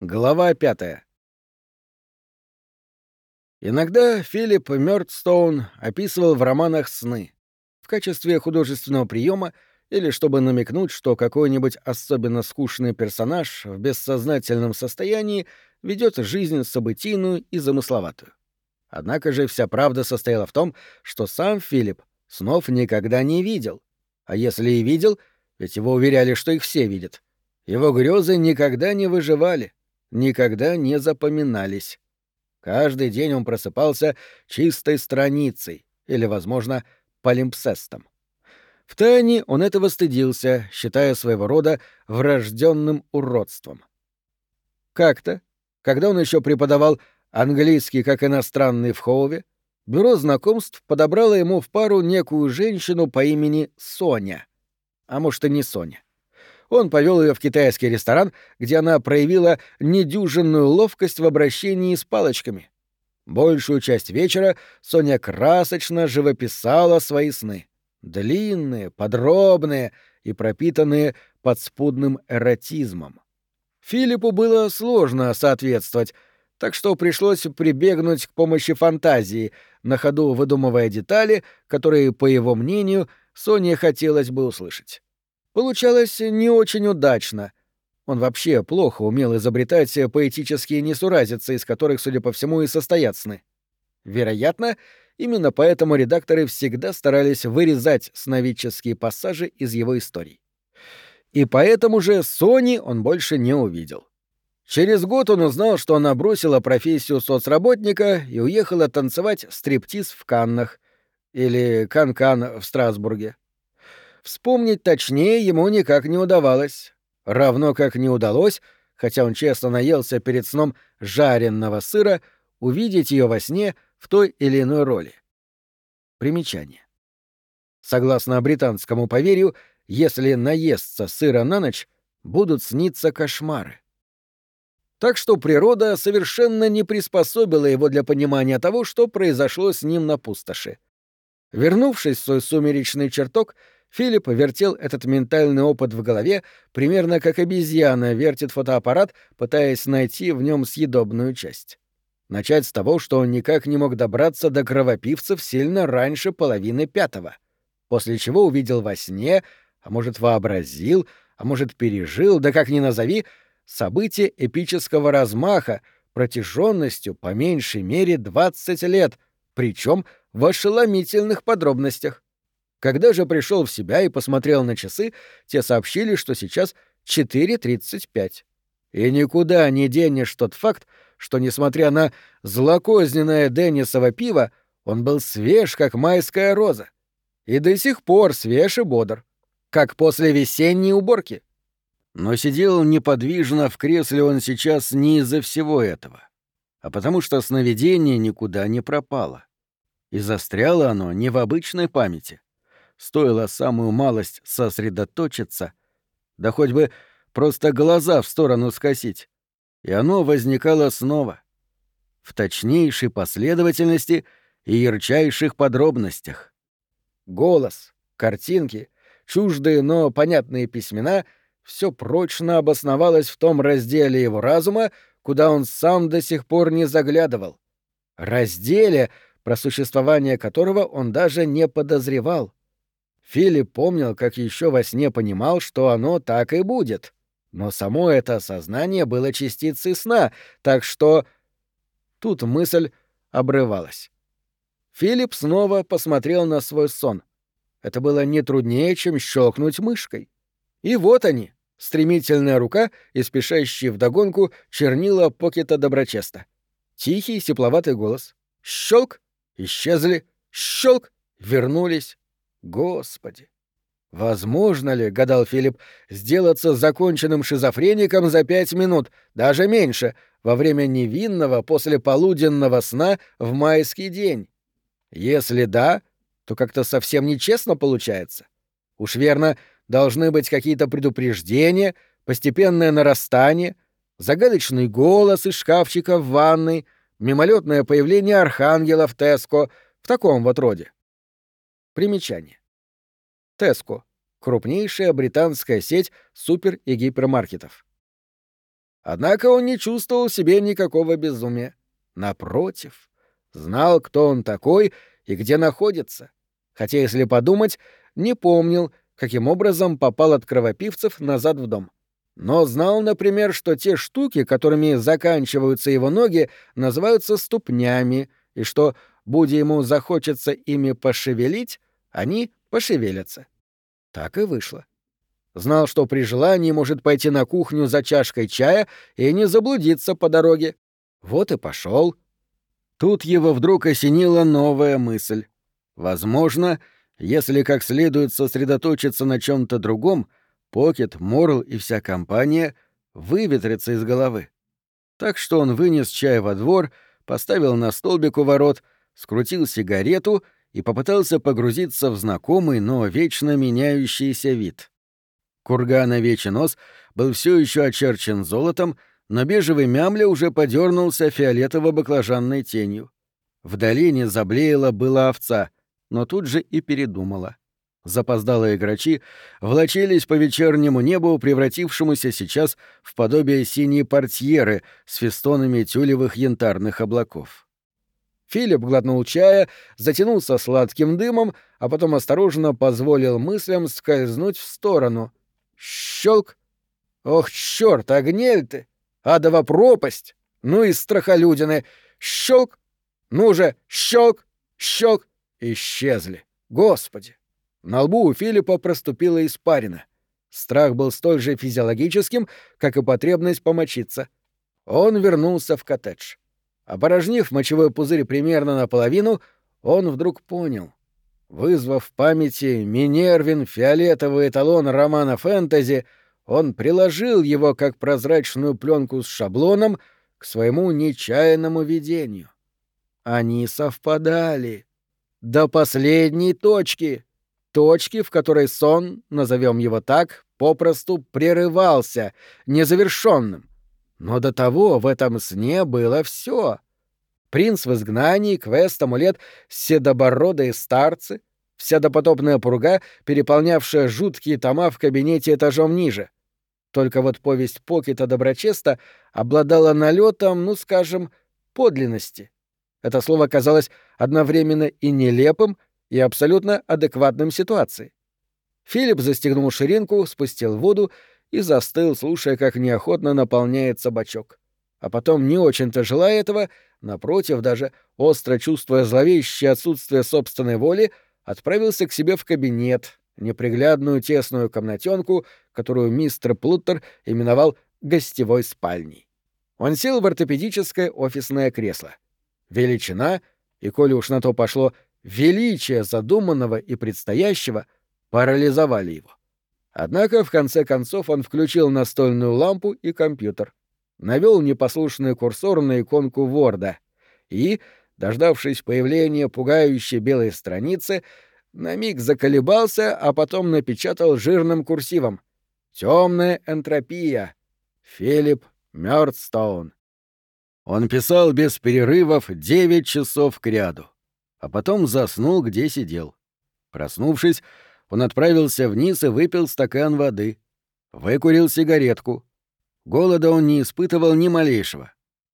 Глава пятая. Иногда Филипп Мёрдстоун описывал в романах сны в качестве художественного приема или чтобы намекнуть, что какой-нибудь особенно скучный персонаж в бессознательном состоянии ведет жизнь событийную и замысловатую. Однако же вся правда состояла в том, что сам Филипп снов никогда не видел. А если и видел, ведь его уверяли, что их все видят, его грезы никогда не выживали никогда не запоминались. Каждый день он просыпался чистой страницей или, возможно, полимпсестом. Втайне он этого стыдился, считая своего рода врожденным уродством. Как-то, когда он еще преподавал английский как иностранный в Хоуве, бюро знакомств подобрало ему в пару некую женщину по имени Соня. А может, и не Соня он повел ее в китайский ресторан, где она проявила недюжинную ловкость в обращении с палочками. Большую часть вечера Соня красочно живописала свои сны. Длинные, подробные и пропитанные подспудным эротизмом. Филиппу было сложно соответствовать, так что пришлось прибегнуть к помощи фантазии, на ходу выдумывая детали, которые, по его мнению, Соне хотелось бы услышать. Получалось не очень удачно. Он вообще плохо умел изобретать поэтические несуразицы, из которых, судя по всему, и состоят сны. Вероятно, именно поэтому редакторы всегда старались вырезать сновидческие пассажи из его историй. И поэтому же Сони он больше не увидел. Через год он узнал, что она бросила профессию соцработника и уехала танцевать стриптиз в Каннах или Канкан -кан в Страсбурге. Вспомнить точнее ему никак не удавалось. Равно как не удалось, хотя он честно наелся перед сном жареного сыра, увидеть ее во сне в той или иной роли. Примечание. Согласно британскому поверью, если наесться сыра на ночь, будут сниться кошмары. Так что природа совершенно не приспособила его для понимания того, что произошло с ним на пустоши. Вернувшись в свой сумеречный чертог, Филипп вертел этот ментальный опыт в голове, примерно как обезьяна вертит фотоаппарат, пытаясь найти в нем съедобную часть. Начать с того, что он никак не мог добраться до кровопивцев сильно раньше половины пятого, после чего увидел во сне, а может вообразил, а может пережил, да как ни назови, событие эпического размаха, протяженностью по меньшей мере 20 лет, причем в ошеломительных подробностях. Когда же пришел в себя и посмотрел на часы, те сообщили, что сейчас 4.35. И никуда не денешь тот факт, что, несмотря на злокозненное Деннисово пиво, он был свеж, как майская роза. И до сих пор свеж и бодр, как после весенней уборки. Но сидел неподвижно в кресле он сейчас не из-за всего этого, а потому что сновидение никуда не пропало. И застряло оно не в обычной памяти, Стоило самую малость сосредоточиться, да хоть бы просто глаза в сторону скосить, и оно возникало снова. В точнейшей последовательности и ярчайших подробностях. Голос, картинки, чуждые, но понятные письмена — все прочно обосновалось в том разделе его разума, куда он сам до сих пор не заглядывал. Разделе, про существование которого он даже не подозревал. Филипп помнил, как еще во сне понимал, что оно так и будет. Но само это сознание было частицей сна, так что... Тут мысль обрывалась. Филипп снова посмотрел на свой сон. Это было не труднее, чем щелкнуть мышкой. И вот они, стремительная рука и спешащие вдогонку чернила покета доброчеста. Тихий тепловатый голос. Щелк! Исчезли. Щелк! Вернулись. Господи! Возможно ли, — гадал Филипп, — сделаться законченным шизофреником за пять минут, даже меньше, во время невинного послеполуденного сна в майский день? Если да, то как-то совсем нечестно получается. Уж верно, должны быть какие-то предупреждения, постепенное нарастание, загадочный голос из шкафчика в ванной, мимолетное появление архангела в Теско, в таком вот роде. Примечание. Теско — крупнейшая британская сеть супер- и гипермаркетов. Однако он не чувствовал себе никакого безумия. Напротив, знал, кто он такой и где находится. Хотя, если подумать, не помнил, каким образом попал от кровопивцев назад в дом. Но знал, например, что те штуки, которыми заканчиваются его ноги, называются ступнями, и что, будь ему захочется ими пошевелить, они пошевелятся. Так и вышло. Знал, что при желании может пойти на кухню за чашкой чая и не заблудиться по дороге. Вот и пошел. Тут его вдруг осенила новая мысль. Возможно, если как следует сосредоточиться на чем то другом, Покет, Морл и вся компания выветрятся из головы. Так что он вынес чай во двор, поставил на столбик у ворот, скрутил сигарету и попытался погрузиться в знакомый, но вечно меняющийся вид. Курган овечий нос был все еще очерчен золотом, но бежевый мямля уже подернулся фиолетово-баклажанной тенью. В долине заблеяла была овца, но тут же и передумала. Запоздалые грачи влачились по вечернему небу, превратившемуся сейчас в подобие синей портьеры с фестонами тюлевых янтарных облаков. Филипп глотнул чая, затянулся сладким дымом, а потом осторожно позволил мыслям скользнуть в сторону. Щелк! Ох, черт, огнель ты! Адова пропасть! Ну и страхолюдины! Щелк! Ну же, щелк! Щелк! Исчезли. Господи! На лбу у Филиппа проступила испарина. Страх был столь же физиологическим, как и потребность помочиться. Он вернулся в коттедж. Опорожнив мочевой пузырь примерно наполовину, он вдруг понял. Вызвав в памяти Минервин фиолетовый эталон романа фэнтези, он приложил его как прозрачную пленку с шаблоном к своему нечаянному видению. Они совпадали. До последней точки точки, в которой сон, назовем его так, попросту прерывался, незавершенным. Но до того в этом сне было все. Принц в изгнании, квест, амулет, седобородые старцы, вся допотопная пурга, переполнявшая жуткие тома в кабинете этажом ниже. Только вот повесть Покета Доброчеста обладала налетом, ну, скажем, подлинности. Это слово казалось одновременно и нелепым, и абсолютно адекватным ситуации. Филипп застегнул ширинку, спустил воду и застыл, слушая, как неохотно наполняется бачок. А потом, не очень-то желая этого, напротив, даже остро чувствуя зловещее отсутствие собственной воли, отправился к себе в кабинет, неприглядную тесную комнатенку, которую мистер Плуттер именовал «гостевой спальней». Он сел в ортопедическое офисное кресло. Величина, и, коли уж на то пошло, величие задуманного и предстоящего парализовали его. Однако, в конце концов, он включил настольную лампу и компьютер, навел непослушный курсор на иконку Ворда и, дождавшись появления пугающей белой страницы, на миг заколебался, а потом напечатал жирным курсивом «Темная энтропия. Филипп Мёрдстоун». Он писал без перерывов девять часов кряду а потом заснул, где сидел. Проснувшись, он отправился вниз и выпил стакан воды. Выкурил сигаретку. Голода он не испытывал ни малейшего.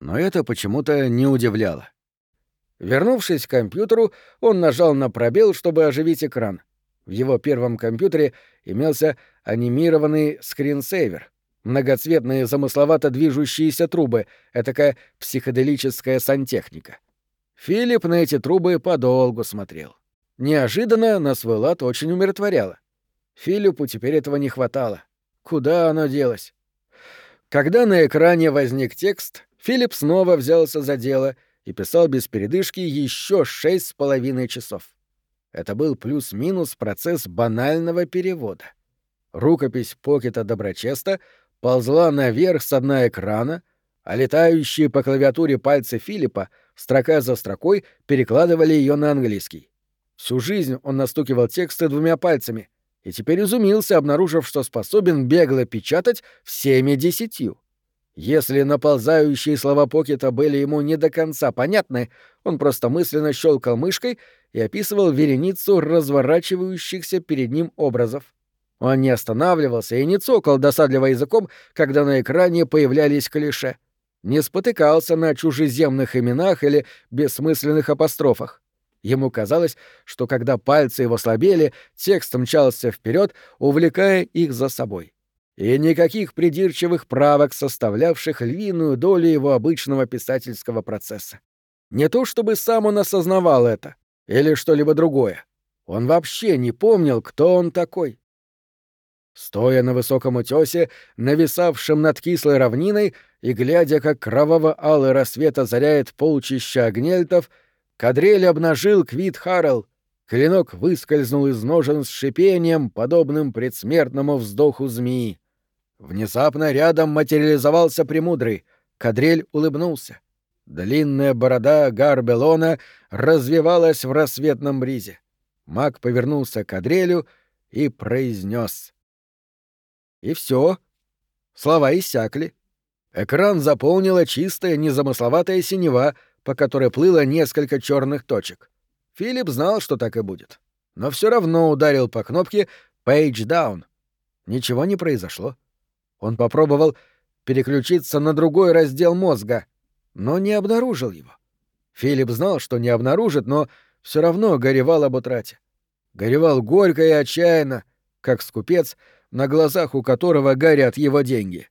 Но это почему-то не удивляло. Вернувшись к компьютеру, он нажал на пробел, чтобы оживить экран. В его первом компьютере имелся анимированный скринсейвер, многоцветные замысловато движущиеся трубы, этакая психоделическая сантехника. Филипп на эти трубы подолгу смотрел. Неожиданно на свой лад очень умиротворяло. Филиппу теперь этого не хватало. Куда оно делось? Когда на экране возник текст, Филипп снова взялся за дело и писал без передышки еще шесть с половиной часов. Это был плюс-минус процесс банального перевода. Рукопись Покета Доброчеста ползла наверх с дна экрана, а летающие по клавиатуре пальцы Филиппа — строка за строкой перекладывали ее на английский. Всю жизнь он настукивал тексты двумя пальцами и теперь изумился, обнаружив, что способен бегло печатать всеми десятью. Если наползающие слова Покета были ему не до конца понятны, он просто мысленно щелкал мышкой и описывал вереницу разворачивающихся перед ним образов. Он не останавливался и не цокал досадливо языком, когда на экране появлялись клише. Не спотыкался на чужеземных именах или бессмысленных апострофах. Ему казалось, что когда пальцы его слабели, текст мчался вперед, увлекая их за собой. И никаких придирчивых правок, составлявших львиную долю его обычного писательского процесса. Не то чтобы сам он осознавал это, или что-либо другое. Он вообще не помнил, кто он такой. Стоя на высоком утёсе, нависавшем над кислой равниной, и глядя, как кроваво-алый рассвет озаряет полчища огнельтов, Кадрель обнажил Квит Харрелл. Клинок выскользнул из ножен с шипением, подобным предсмертному вздоху змеи. Внезапно рядом материализовался Премудрый. Кадрель улыбнулся. Длинная борода Гарбелона развивалась в рассветном бризе. Маг повернулся к Адрелю и произнес: И все. Слова иссякли. Экран заполнила чистая, незамысловатая синева, по которой плыло несколько черных точек. Филипп знал, что так и будет. Но все равно ударил по кнопке «Page Down». Ничего не произошло. Он попробовал переключиться на другой раздел мозга, но не обнаружил его. Филипп знал, что не обнаружит, но все равно горевал об утрате. Горевал горько и отчаянно, как скупец, на глазах у которого горят его деньги.